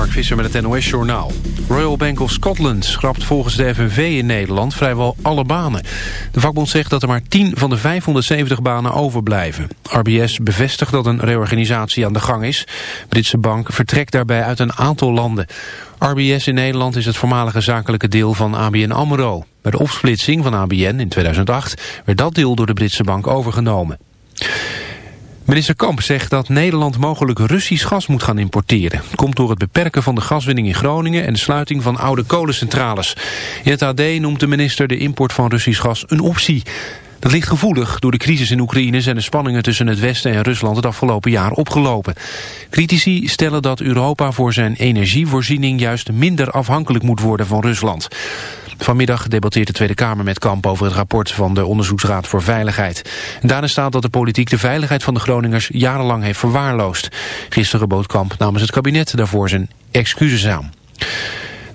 Mark Visser met het NOS-journaal. Royal Bank of Scotland schrapt volgens de FNV in Nederland vrijwel alle banen. De vakbond zegt dat er maar 10 van de 570 banen overblijven. RBS bevestigt dat een reorganisatie aan de gang is. Britse bank vertrekt daarbij uit een aantal landen. RBS in Nederland is het voormalige zakelijke deel van ABN AMRO. Bij de opsplitsing van ABN in 2008 werd dat deel door de Britse bank overgenomen. Minister Kamp zegt dat Nederland mogelijk Russisch gas moet gaan importeren. komt door het beperken van de gaswinning in Groningen en de sluiting van oude kolencentrales. In het AD noemt de minister de import van Russisch gas een optie. Dat ligt gevoelig. Door de crisis in Oekraïne zijn de spanningen tussen het Westen en Rusland het afgelopen jaar opgelopen. Critici stellen dat Europa voor zijn energievoorziening juist minder afhankelijk moet worden van Rusland. Vanmiddag debatteert de Tweede Kamer met Kamp over het rapport van de Onderzoeksraad voor Veiligheid. Daarin staat dat de politiek de veiligheid van de Groningers jarenlang heeft verwaarloosd. Gisteren bood Kamp namens het kabinet daarvoor zijn excuses aan.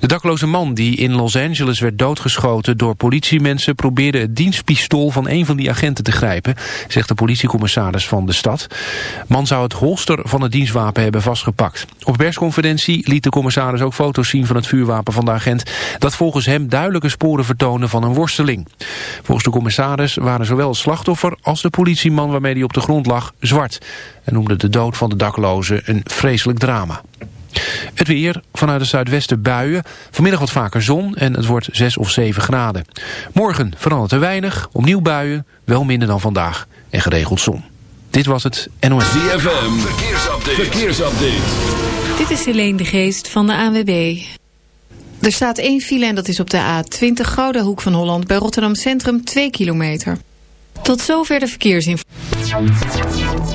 De dakloze man die in Los Angeles werd doodgeschoten door politiemensen probeerde het dienstpistool van een van die agenten te grijpen, zegt de politiecommissaris van de stad. Man zou het holster van het dienstwapen hebben vastgepakt. Op persconferentie liet de commissaris ook foto's zien van het vuurwapen van de agent, dat volgens hem duidelijke sporen vertonen van een worsteling. Volgens de commissaris waren zowel het slachtoffer als de politieman waarmee hij op de grond lag zwart en noemde de dood van de dakloze een vreselijk drama. Het weer, vanuit het zuidwesten buien. Vanmiddag wat vaker zon en het wordt 6 of 7 graden. Morgen verandert er weinig, opnieuw buien, wel minder dan vandaag en geregeld zon. Dit was het NOS. ZFM, verkeersupdate. verkeersupdate. Dit is Helene de Geest van de ANWB. Er staat één file en dat is op de A20 Gouden Hoek van Holland... bij Rotterdam Centrum 2 kilometer. Tot zover de verkeersinformatie.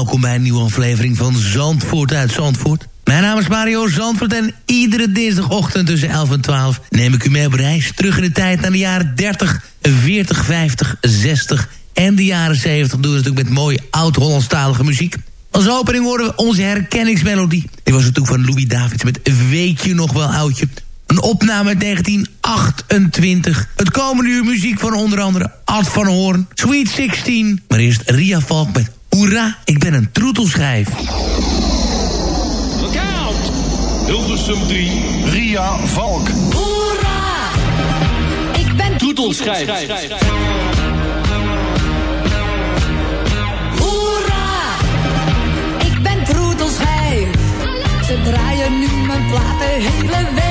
Welkom bij een nieuwe aflevering van Zandvoort uit Zandvoort. Mijn naam is Mario Zandvoort en iedere dinsdagochtend tussen 11 en 12... neem ik u mee op reis terug in de tijd naar de jaren 30, 40, 50, 60 en de jaren 70. Doen we natuurlijk met mooie oud-Hollandstalige muziek. Als opening horen we onze herkenningsmelodie. Die was natuurlijk van Louis Davids met Weet je nog wel oudje... Een opname uit 1928. Het komende uur muziek van onder andere Ad van Hoorn, Sweet 16. Maar eerst Ria Valk met Hoera, ik ben een troetelschijf. Look out! Hilversum 3, Ria Valk. Hoera! Ik ben Troetelschijf. Hoera! Ik ben troetelschijf. Ze draaien nu mijn plaat de hele week.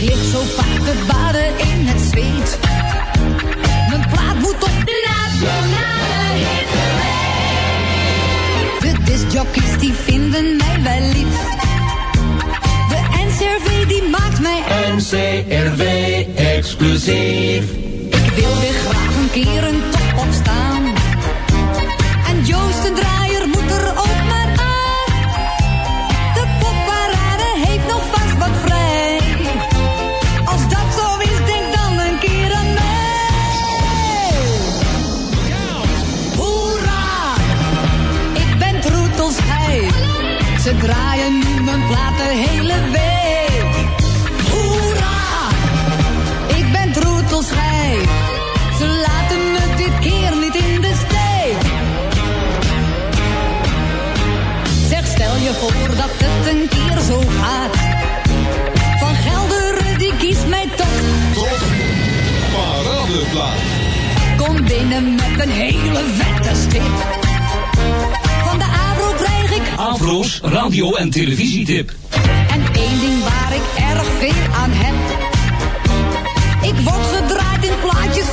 Ik lig zo vaak te baden in het zweet. Mijn plaat moet op de nationale hitlijst. De discjockeys die vinden mij wel lief. De NCRV die maakt mij NCRV exclusief. Ik wil weer graag een keer een top opstaan. En Joost de Draaier plaat de hele week. Hoera! Ik ben troetelschijf. Ze laten me dit keer niet in de steek. Zeg, stel je voor dat het een keer zo gaat. Van Gelderen, die kiest mij toch. Paradeplaat. Kom binnen met een hele vette stip. Afro's radio- en televisietip. En één ding waar ik erg veel aan heb. Ik word gedraaid in plaatjes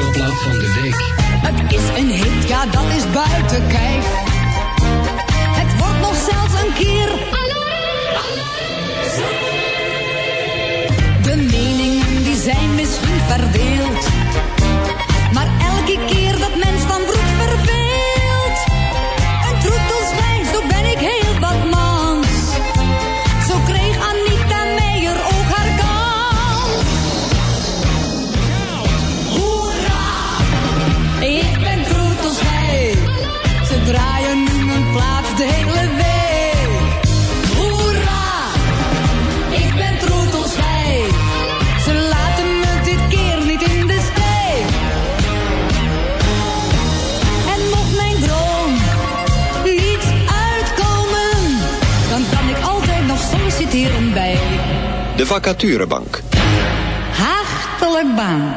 van de. Het is een hit, ja dat is buiten kijf. Het wordt nog zelfs een keer... De meningen die zijn misschien verdeeld. Maar elke keer dat mens dan... Zit hierom bij... De vacaturebank. Hartelijk baan.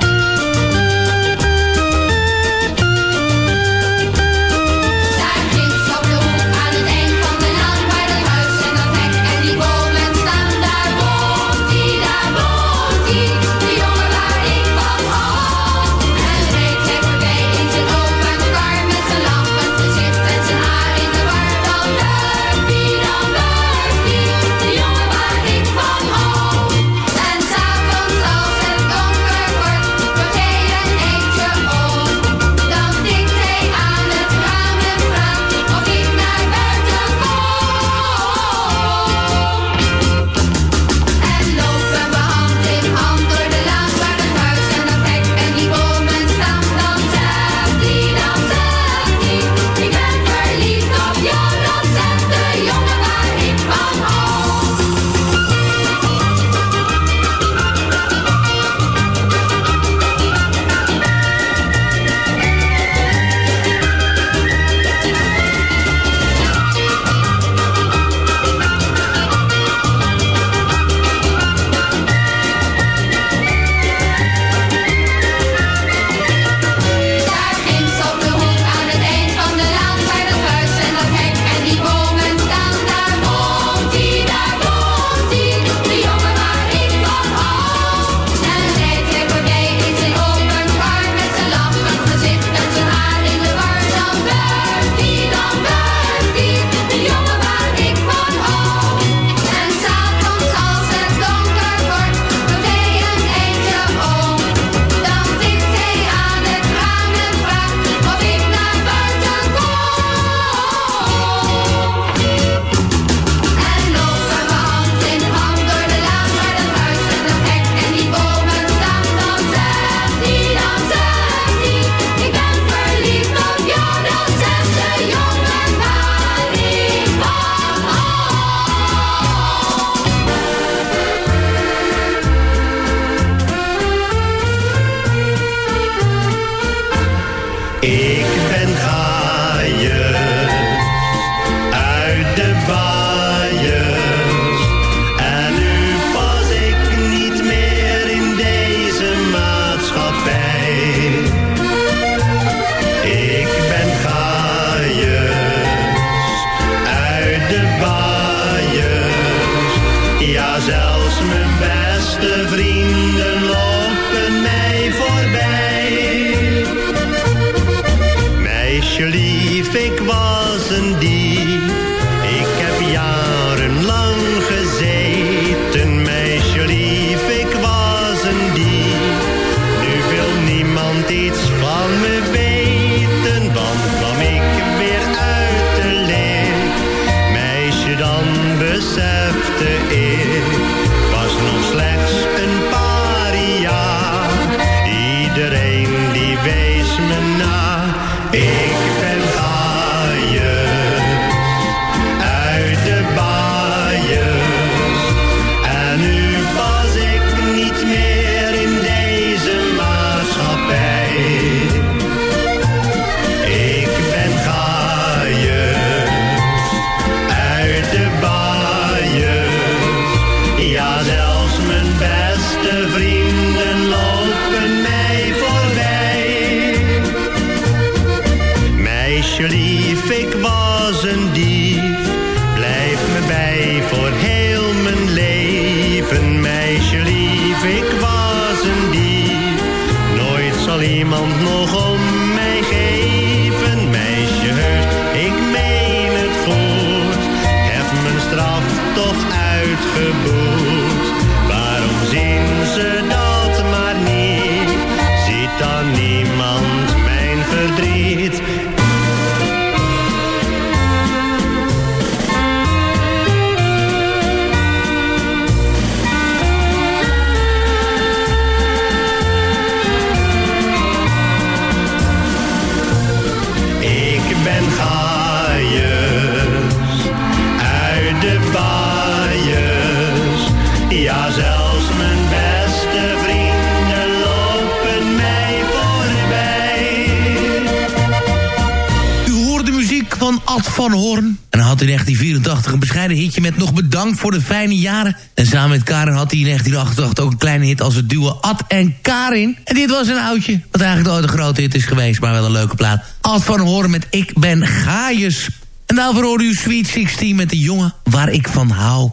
Van Hoorn. En hij had in 1984 een bescheiden hitje met nog bedankt voor de fijne jaren. En samen met Karin had hij in 1988 ook een kleine hit als het duo Ad en Karin. En dit was een oudje, wat eigenlijk nooit een grote hit is geweest, maar wel een leuke plaat. Ad van Hoorn met Ik ben Gaius. En daarvoor hoorde u Sweet 16 met de jongen waar ik van hou.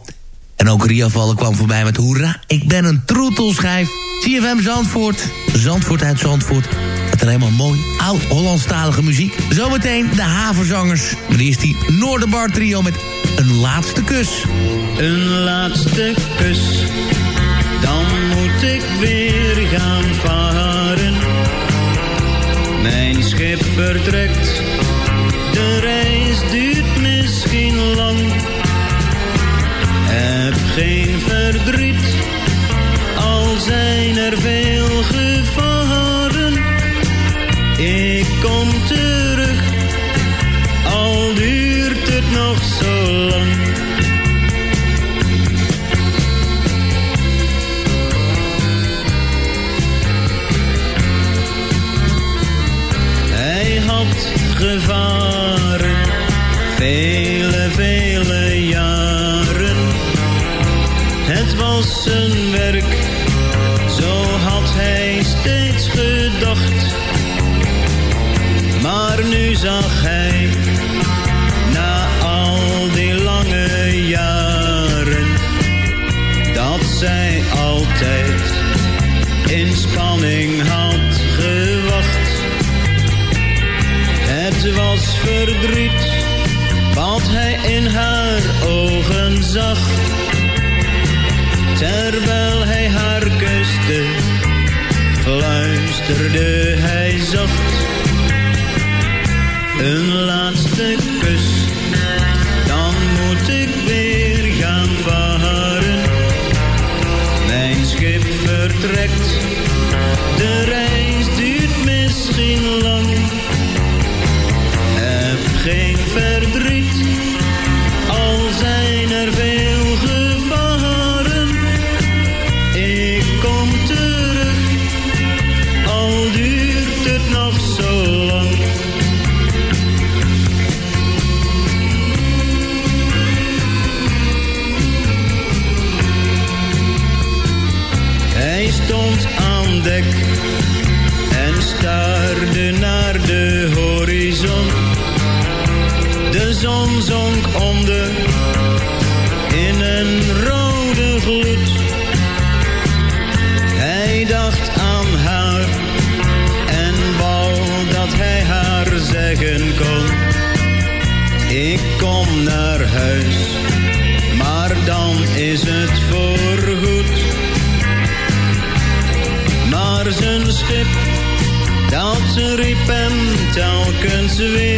En ook Ria Vallen kwam voorbij met Hoera, ik ben een troetelschijf. CFM Zandvoort, Zandvoort uit Zandvoort. Met alleen maar mooi, oud-Hollandstalige muziek. Zometeen de havenzangers. Maar eerst die Noorderbar trio met een laatste kus. Een laatste kus, dan moet ik weer gaan varen. Mijn schip vertrekt, de reis duurt misschien lang. Heb geen verdriet, al zijn er veel Het dek en staarde naar de horizon. De zon zonk onder Ze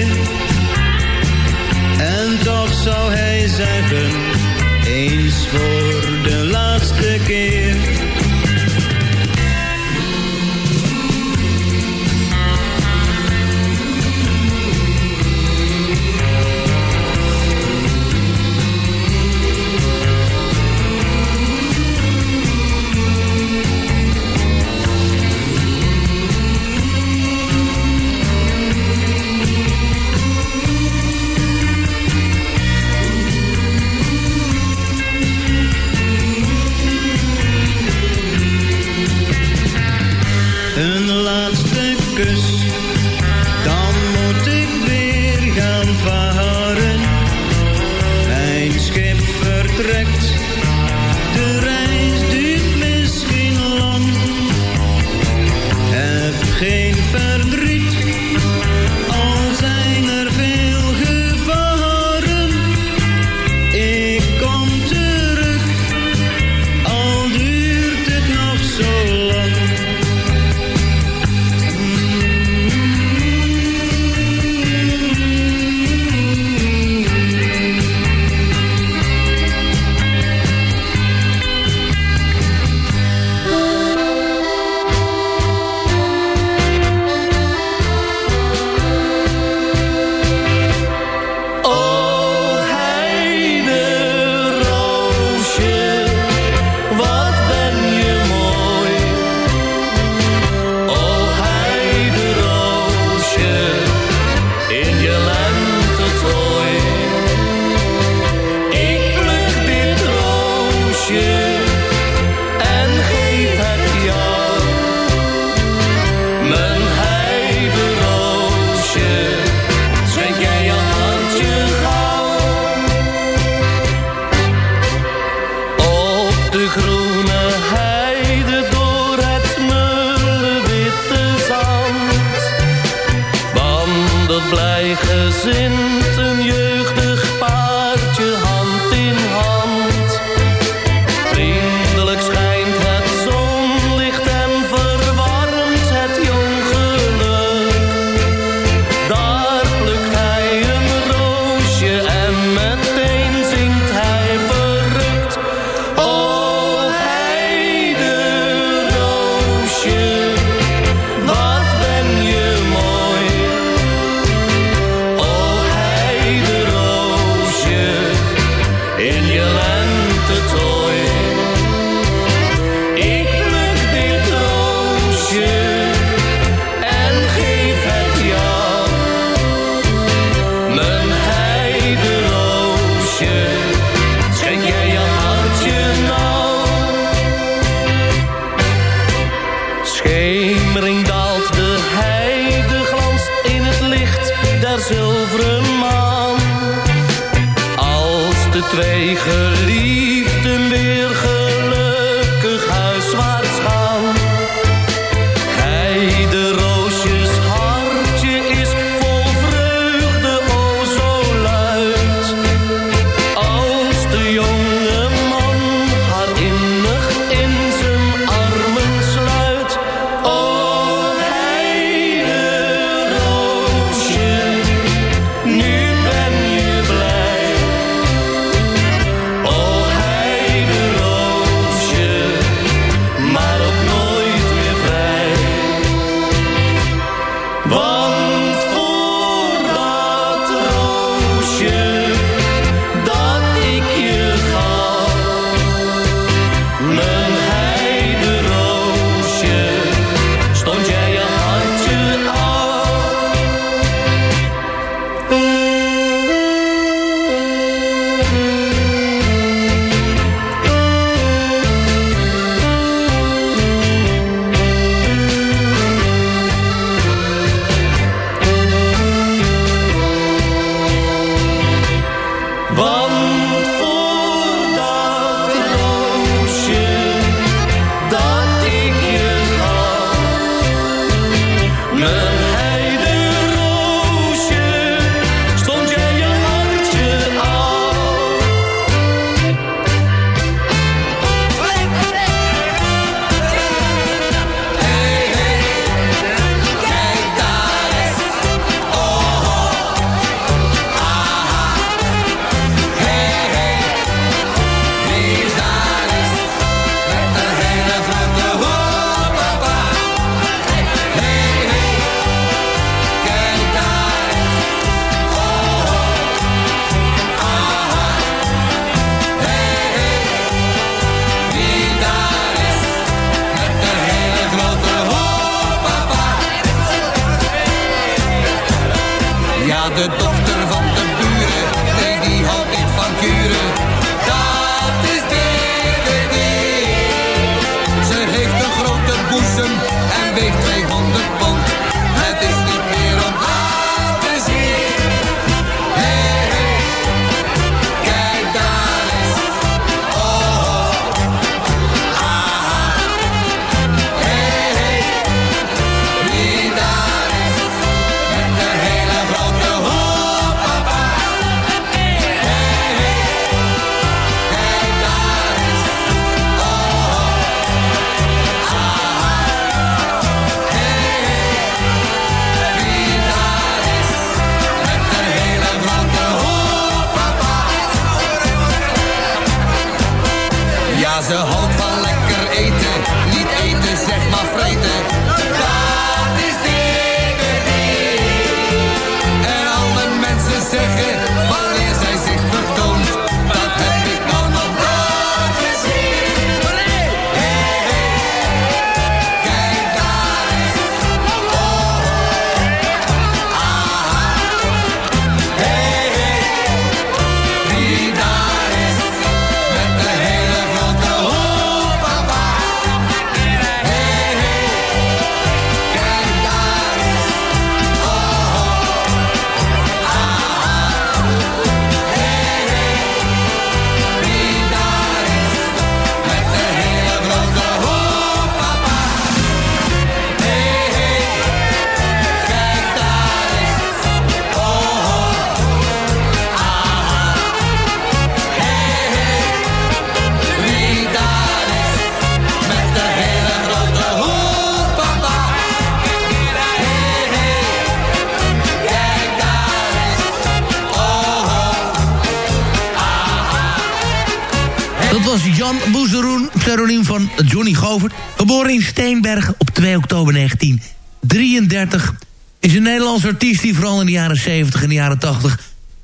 70 en de jaren 80...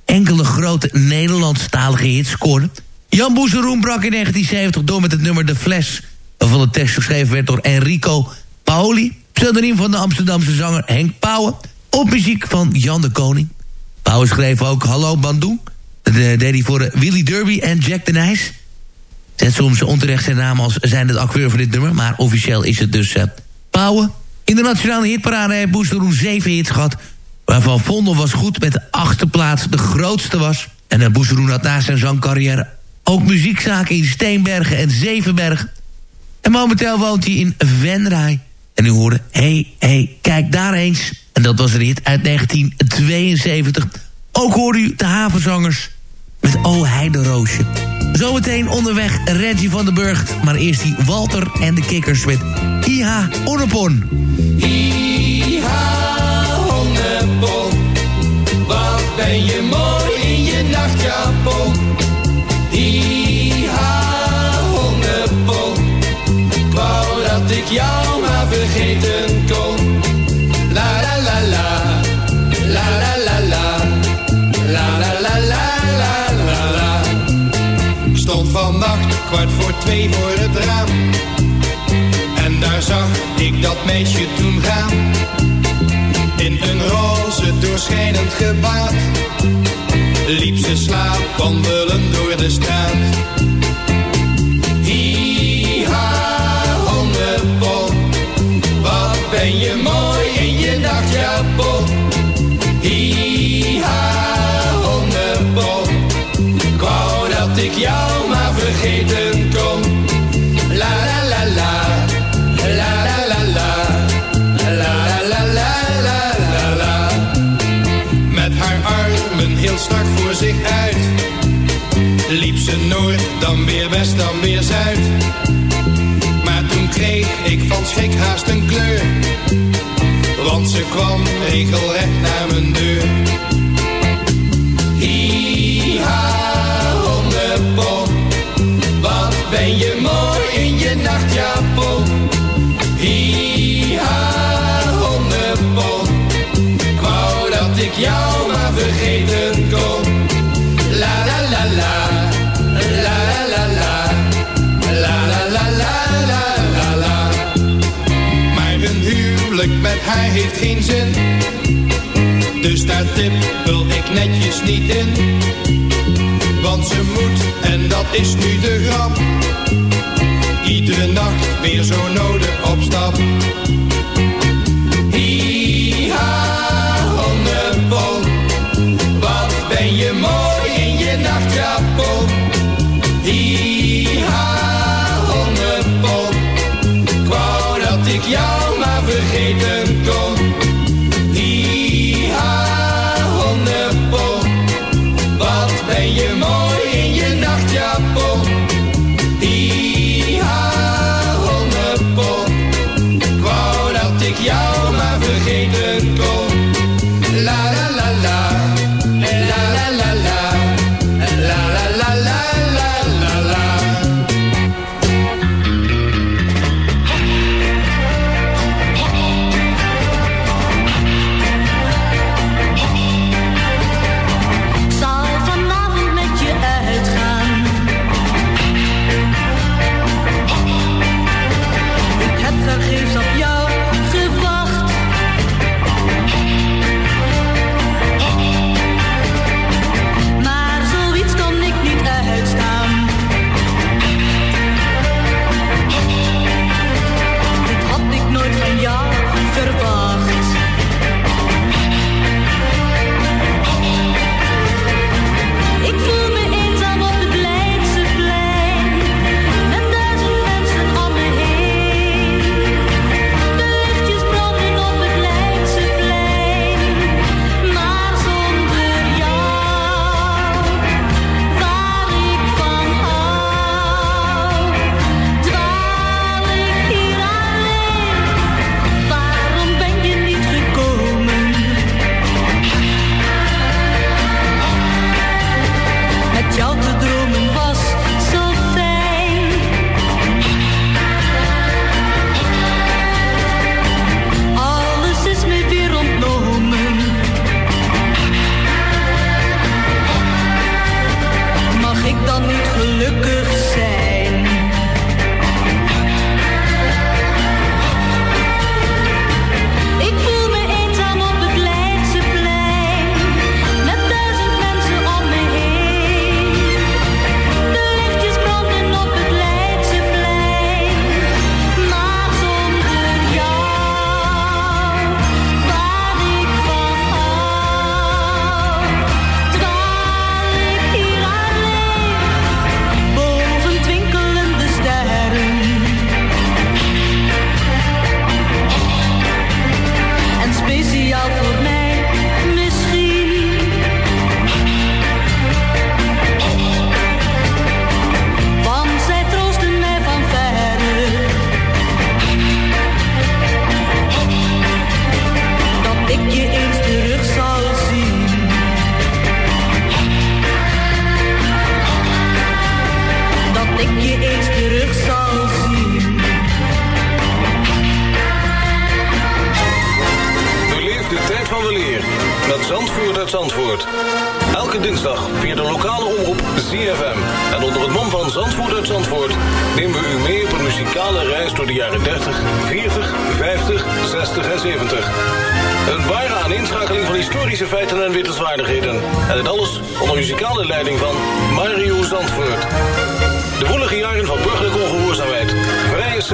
enkele grote Nederlandstalige hits scoorde. Jan Boezeroen brak in 1970 door met het nummer De Fles... waarvan de tekst geschreven werd door Enrico Paoli... pseudoniem van de Amsterdamse zanger Henk Pauwen... op muziek van Jan de Koning. Pauwen schreef ook Hallo Bandoe... Dat deed hij voor Willy Derby en Jack de Nijs. Zet soms onterecht zijn naam als zijn het acteur voor dit nummer... maar officieel is het dus uh, Pauwen. In de nationale hitparade heeft Boesteroen zeven hits gehad... waarvan Vondel was goed met de achtste plaats de grootste was. En uh, Boesteroen had na zijn zangcarrière ook muziekzaken in Steenbergen en Zevenbergen. En momenteel woont hij in Venray. En u hoorde, hey, hey, kijk daar eens. En dat was een hit uit 1972... Ook hoorde u de havenzangers met O Heideroosje. Zometeen onderweg Reggie van den Burgt. Maar eerst die Walter en de Kikkers met Iha Onnepon. Iha meisje toen gaan. In een roze doorschijnend gewaad. Liep ze slaap wandelen door de straat. Uit. Liep ze noord, dan weer west, dan weer zuid. Maar toen kreeg ik van schrik haast een kleur. Want ze kwam regelrecht naar mijn deur. Hi-ha, honnepon. Wat ben je mooi met haar heeft geen zin. Dus daar tippel ik netjes niet in. Want ze moet, en dat is nu de grap. Iedere nacht weer zo nodig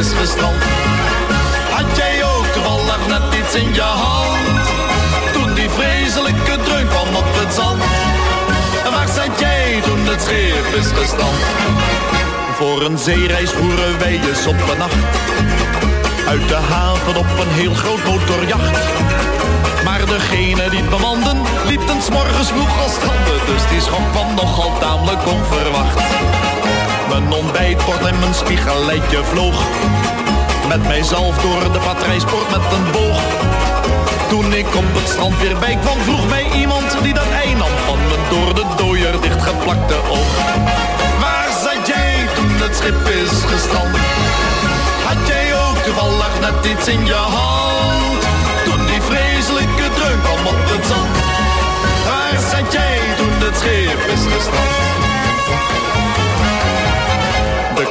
is? Had jij ook toevallig net iets in je hand? Toen die vreselijke dreun kwam op het zand. En waar zat jij toen het schip is gestrand? Voor een zeereis voeren wij eens op een nacht. Uit de haven op een heel groot motorjacht. Maar degene die het bemanden, liep ten morgens vroeg al stranden. Dus die schok kwam nogal tamelijk onverwacht. Mijn ontbijtbord en mijn spiegelletje vloog. Met mijzelf door de patrijsport met een boog. Toen ik op het strand weer bij kwam, vroeg mij iemand die dat ei nam van mijn door de dooier dichtgeplakte oog. Waar zat jij toen het schip is gestrand? Had jij ook toevallig net iets in je hand? Toen die vreselijke dreun kwam op het zand. Waar zat jij toen het schip is gestrand?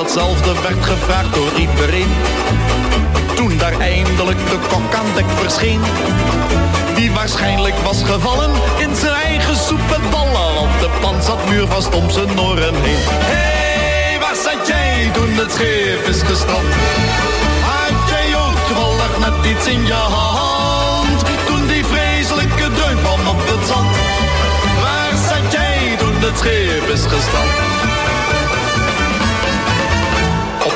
Datzelfde werd gevraagd door iedereen. Toen daar eindelijk de kok aan dek verscheen. Die waarschijnlijk was gevallen in zijn eigen soep en. Want de pan zat muurvast om zijn oren heen. Hé, hey, waar zat jij toen het schip is gestrand? Had jij ook toevallig net iets in je hand? Toen die vreselijke kwam op het zand. Waar zat jij toen het schip is?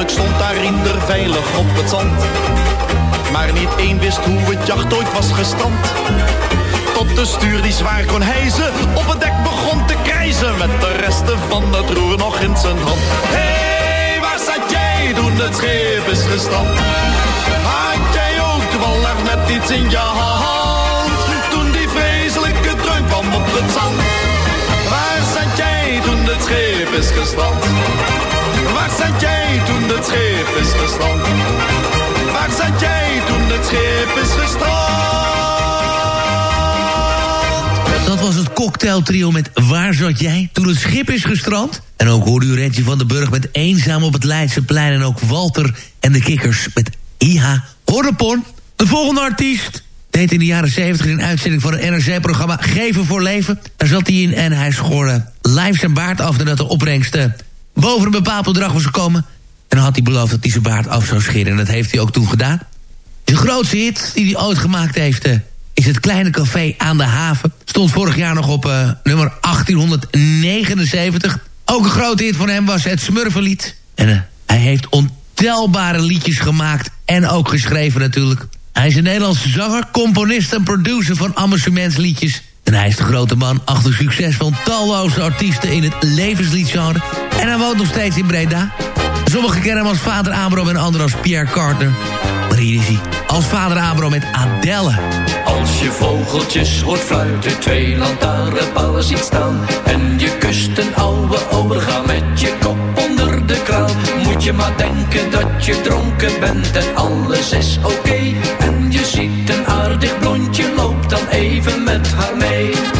Eindelijk stond daar Riender veilig op het zand. Maar niet één wist hoe het jacht ooit was gestand. Tot de stuur die zwaar kon hijzen op het dek begon te krijzen. Met de resten van het roer nog in zijn hand. Hé, hey, waar zat jij toen het schip is gestand? Had jij ook toevallig net iets in je hand? Toen die vreselijke dreun kwam op het zand. Waar zat jij toen het schip is gestand? Waar zat jij toen het schip is gestrand? Waar zat jij toen het schip is gestrand? Dat was het cocktailtrio met Waar zat jij toen het schip is gestrand? En ook hoorde u Rentje van den Burg met Eenzaam op het Leidseplein... en ook Walter en de Kikkers met Iha Horrepon. De volgende artiest deed in de jaren 70 een uitzending van het NRC-programma Geven voor Leven. Daar zat hij in en hij schoorde live zijn baard af... nadat de opbrengsten boven een bepaald bedrag was gekomen. En dan had hij beloofd dat hij zijn baard af zou scheren. En dat heeft hij ook toen gedaan. De grootste hit die hij ooit gemaakt heeft... Uh, is het kleine café aan de haven. Stond vorig jaar nog op uh, nummer 1879. Ook een grote hit van hem was het Smurfenlied. En uh, hij heeft ontelbare liedjes gemaakt. En ook geschreven natuurlijk. Hij is een Nederlandse zanger, componist en producer van amusementsliedjes. En hij is de grote man achter succes van talloze artiesten in het levensliedgenre. En hij woont nog steeds in Breda. Sommigen kennen hem als vader Abraham en anderen als Pierre Carter. Maar hier is hij, als vader Abraham met Adelle. Als je vogeltjes hoort fluiten, twee lantaarnpalen ziet staan... en je kust een oude overga met je kop moet je maar denken dat je dronken bent en alles is oké. En je ziet een aardig blondje, loopt dan even met haar mee.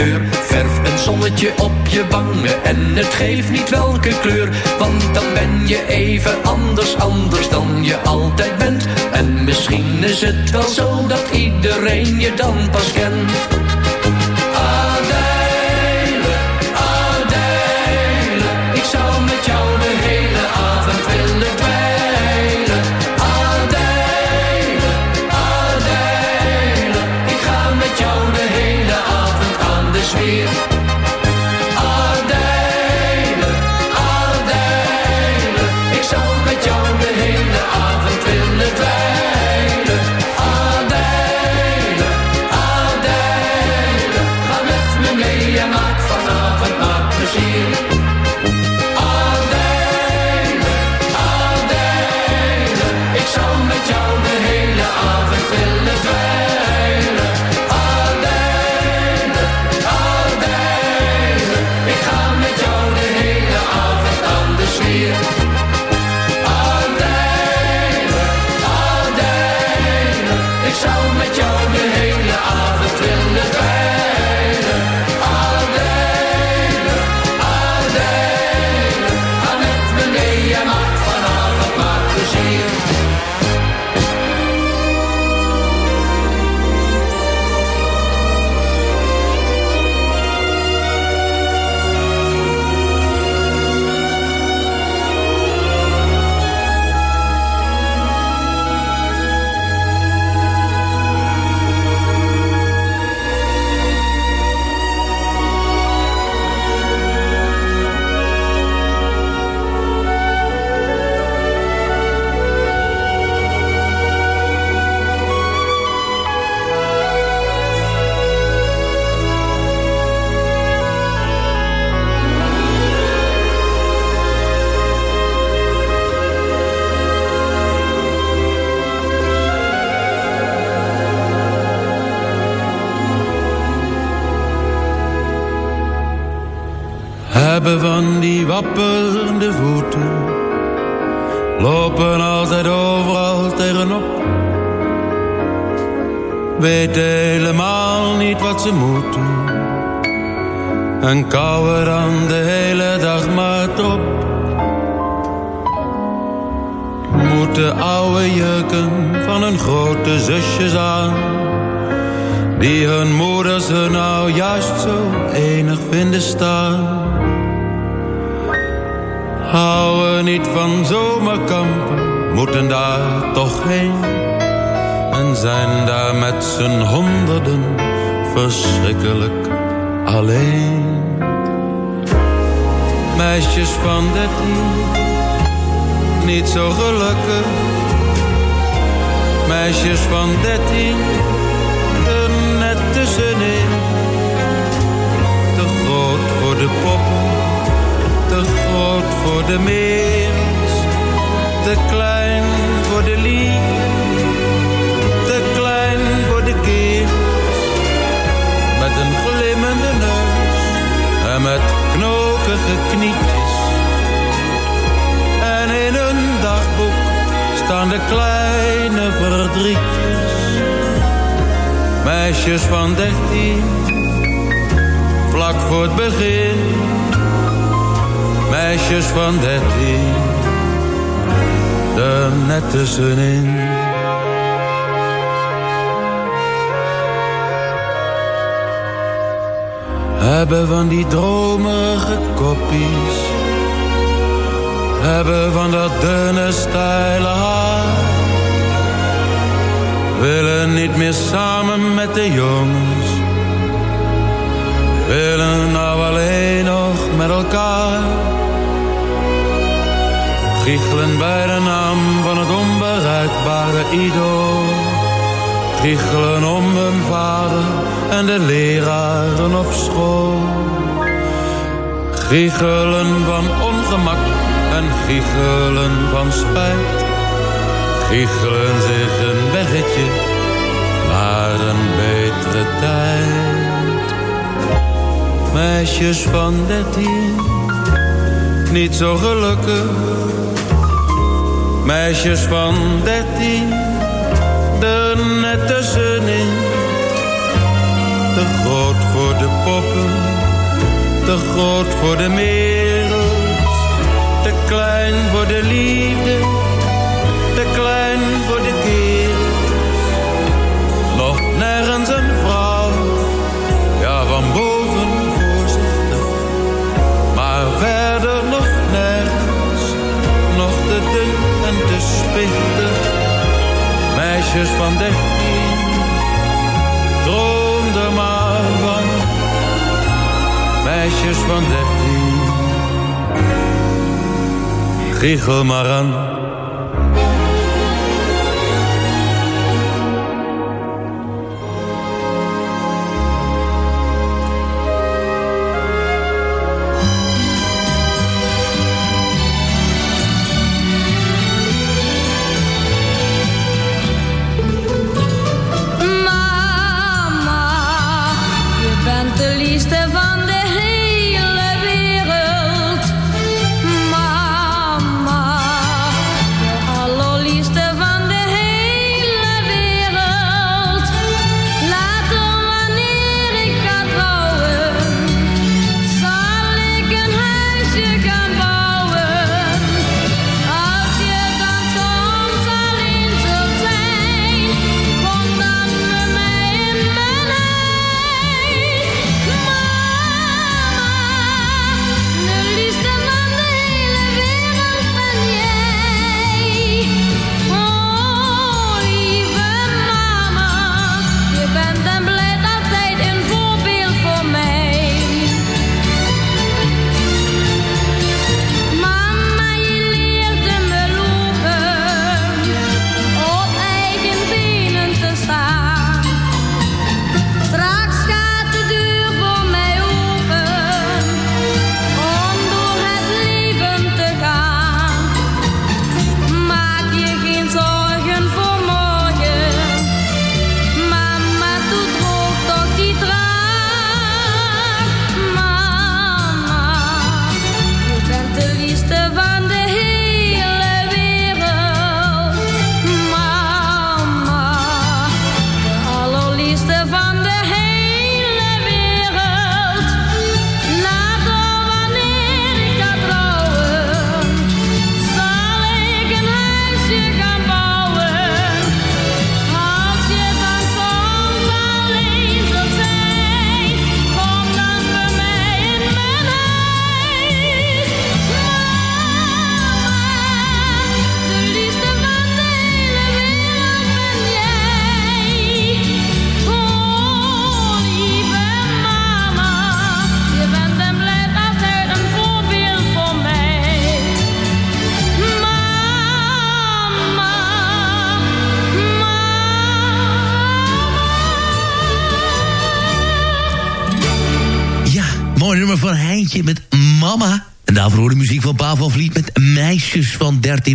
Verf een zonnetje op je wangen en het geeft niet welke kleur. Want dan ben je even anders, anders dan je altijd bent. En misschien is het wel zo dat iedereen je dan pas kent. Niet van zomerkampen moeten daar toch heen en zijn daar met z'n honderden verschrikkelijk alleen. Meisjes van dertien, niet zo gelukkig. Meisjes van dertien, er net tussenin. Te groot voor de groot voor de meers. Te klein voor de liefde, te klein voor de keer. Met een glimmende neus en met knokige knietjes. En in een dagboek staan de kleine verdrietjes. Meisjes van dertien, vlak voor het begin. Meisjes van dertien, er net tussenin. Hebben van die dromerige koppies. Hebben van dat dunne steile haar. Willen niet meer samen met de jongens. Willen nou alleen nog met elkaar. Giechelen bij de naam van het onbereikbare idool. Giechelen om hun vader en de leraren op school. Giechelen van ongemak en giechelen van spijt. Giechelen zich een weggetje naar een betere tijd. Meisjes van dertien, niet zo gelukkig. Meisjes van dertien, er net tussenin. Te groot voor de poppen, te groot voor de merels. Te klein voor de liefde, Meisjes van dertien, droom maar van. Meisjes van dertien, giechel maar aan.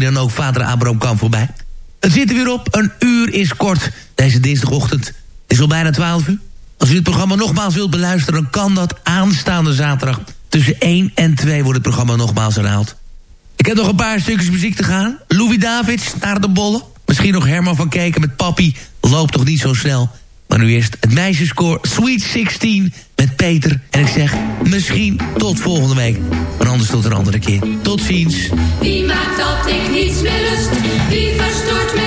Van 13 en ook vader Abraham kwam voorbij. Het zit er weer op, een uur is kort. Deze dinsdagochtend is al bijna 12 uur. Als u het programma nogmaals wilt beluisteren, kan dat aanstaande zaterdag. Tussen 1 en 2 wordt het programma nogmaals herhaald. Ik heb nog een paar stukjes muziek te gaan. Louis Davids, naar de bollen. Misschien nog Herman van Keken met Papi. Loopt toch niet zo snel. Maar nu eerst het meisjeskoor Sweet 16 met Peter. En ik zeg misschien tot volgende week. Maar anders tot een andere keer. Tot ziens. Wie maakt dat ik niets meer? Wie verstoort mijn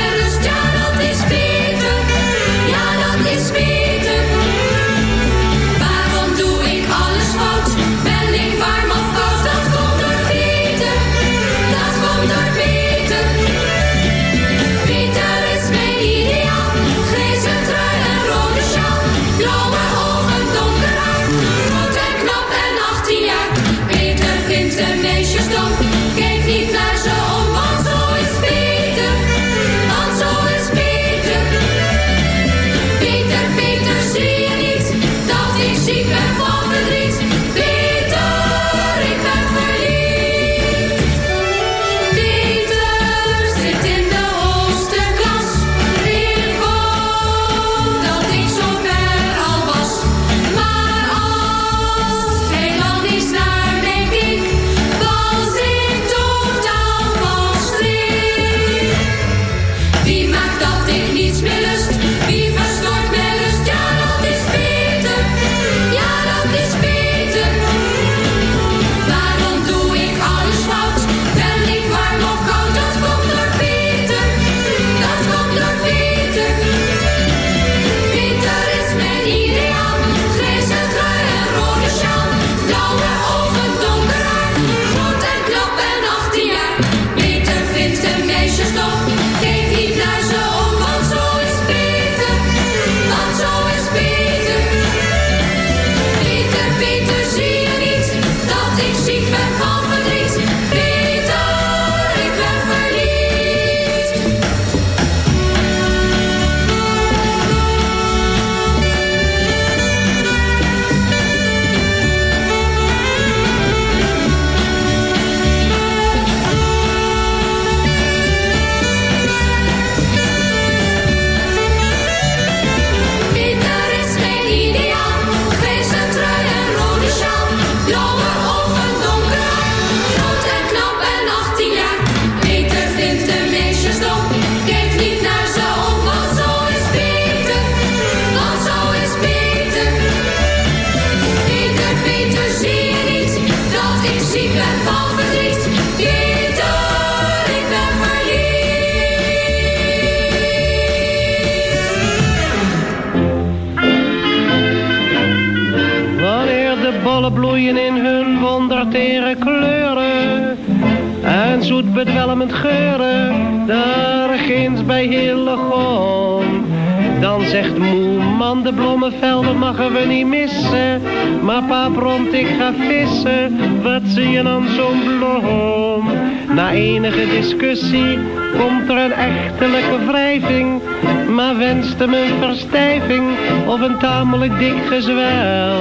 enige discussie komt er een echtelijke wrijving. Maar wenst hem een verstijving of een tamelijk dik gezwel.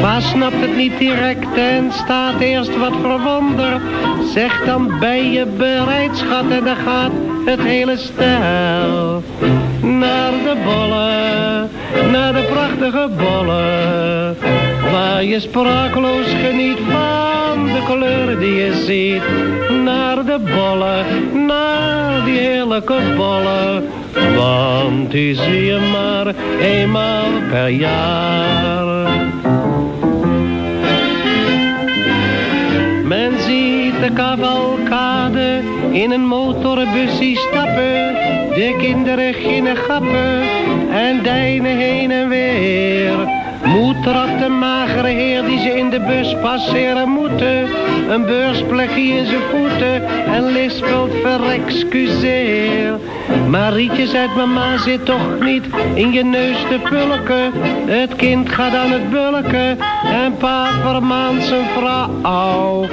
Pa snapt het niet direct en staat eerst wat verwonderd. Zeg dan ben je bereid schat en dan gaat het hele stel. Naar de Waar je sprakeloos geniet van de kleuren die je ziet. Naar de bollen, naar die heerlijke bollen. Want die zie je maar eenmaal per jaar. Men ziet de cavalcade in een motorbusje stappen. De kinderen ginnen gappen en deinen heen en weer. Moed trapt de magere heer die ze in de bus passeren moeten. Een beursplekje in zijn voeten en lispelt verexcuseer. Marietje zegt mama zit toch niet in je neus te pulken. Het kind gaat aan het bulken en pa vermaant zijn vrouw.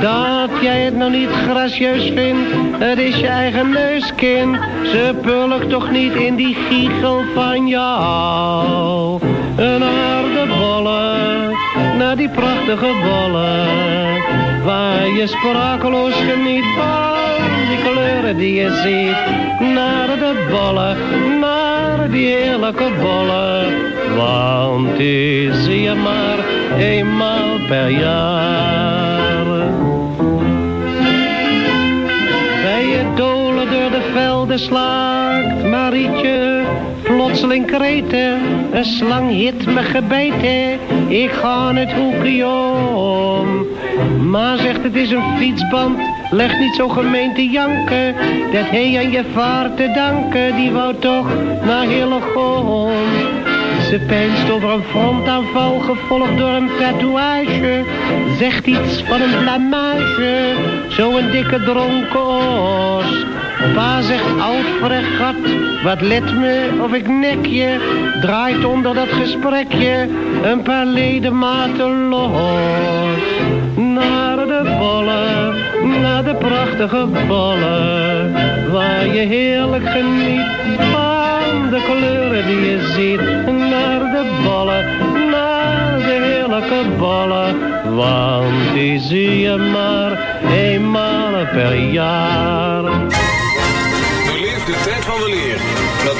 Dat jij het nog niet gracieus vindt, het is je eigen neuskind. Ze pulkt toch niet in die giegel van jou. Naar de bollen, naar die prachtige bollen. Waar je sprakeloos geniet van die kleuren die je ziet. Naar de bollen, naar die heerlijke bollen. Want die zie je maar eenmaal per jaar. Bij je dolen door de velden slaakt Marietje plotseling kreten. Een slang hit me gebeten, ik ga het hoekje om. Ma zegt het is een fietsband, leg niet zo gemeen te janken. Dat hij aan je vaart te danken, die wou toch naar Hillegom. Ze pijnst over een frontaanval, gevolgd door een tatoeage. Zegt iets van een blamage, zo'n dikke dronken os. Pa zegt oud fregat, wat let me of ik nek je. Draait onder dat gesprekje een paar ledematen los. Naar de bollen, naar de prachtige bollen. Waar je heerlijk geniet van de kleuren die je ziet. Naar de bollen, naar de heerlijke bollen. Want die zie je maar eenmaal per jaar.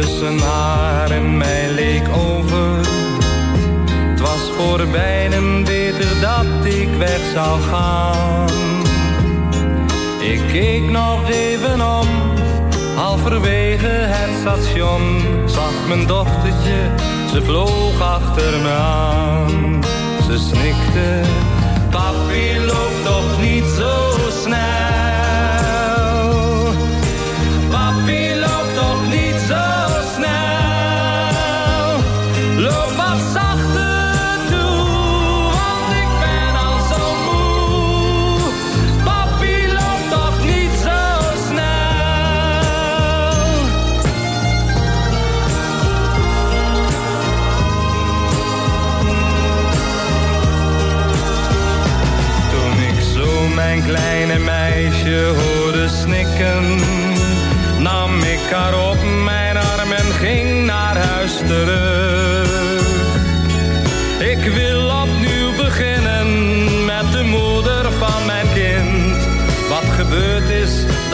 tussen haar en mij leek over. Het was voor beiden beter dat ik weg zou gaan. Ik keek nog even om, halverwege het station. Zag mijn dochtertje, ze vloog achter me aan. Ze snikte, papi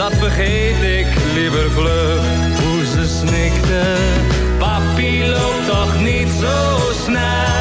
dat vergeet ik liever vlug. Hoe ze snikte, papi loopt toch niet zo snel.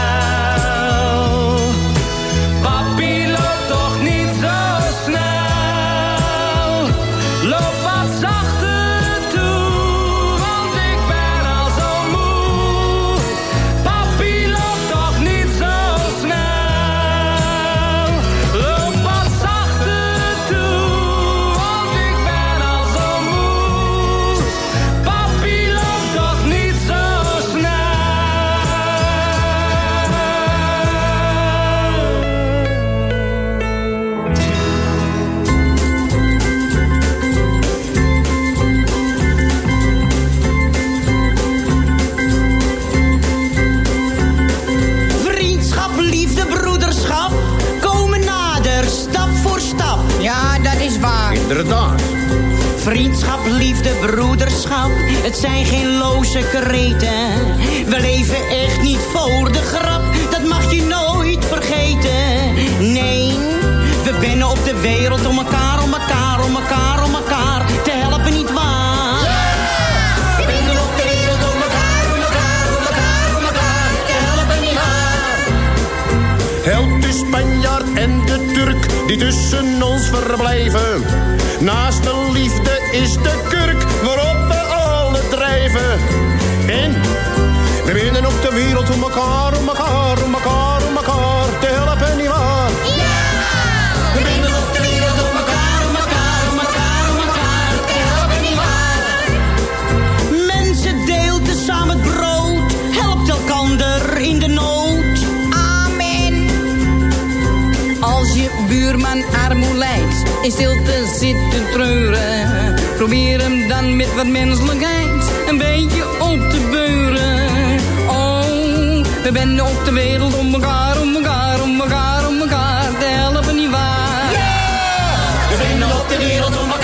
Vriendschap, liefde, broederschap, het zijn geen loze kreten. We leven echt niet voor de grap, dat mag je nooit vergeten. Nee, we ben op de wereld om elkaar, die tussen ons verblijven. Naast de liefde is de kurk waarop we alle drijven. En we binnen op de wereld om elkaar, om elkaar, om elkaar, om elkaar te helpen? Buurman armoe in stilte zit te treuren. Probeer hem dan met wat menselijkheid een beetje op te beuren. Oh, we zijn op de wereld om elkaar, om elkaar, om elkaar, om elkaar te helpen, niet waar? We binden op de wereld om elkaar,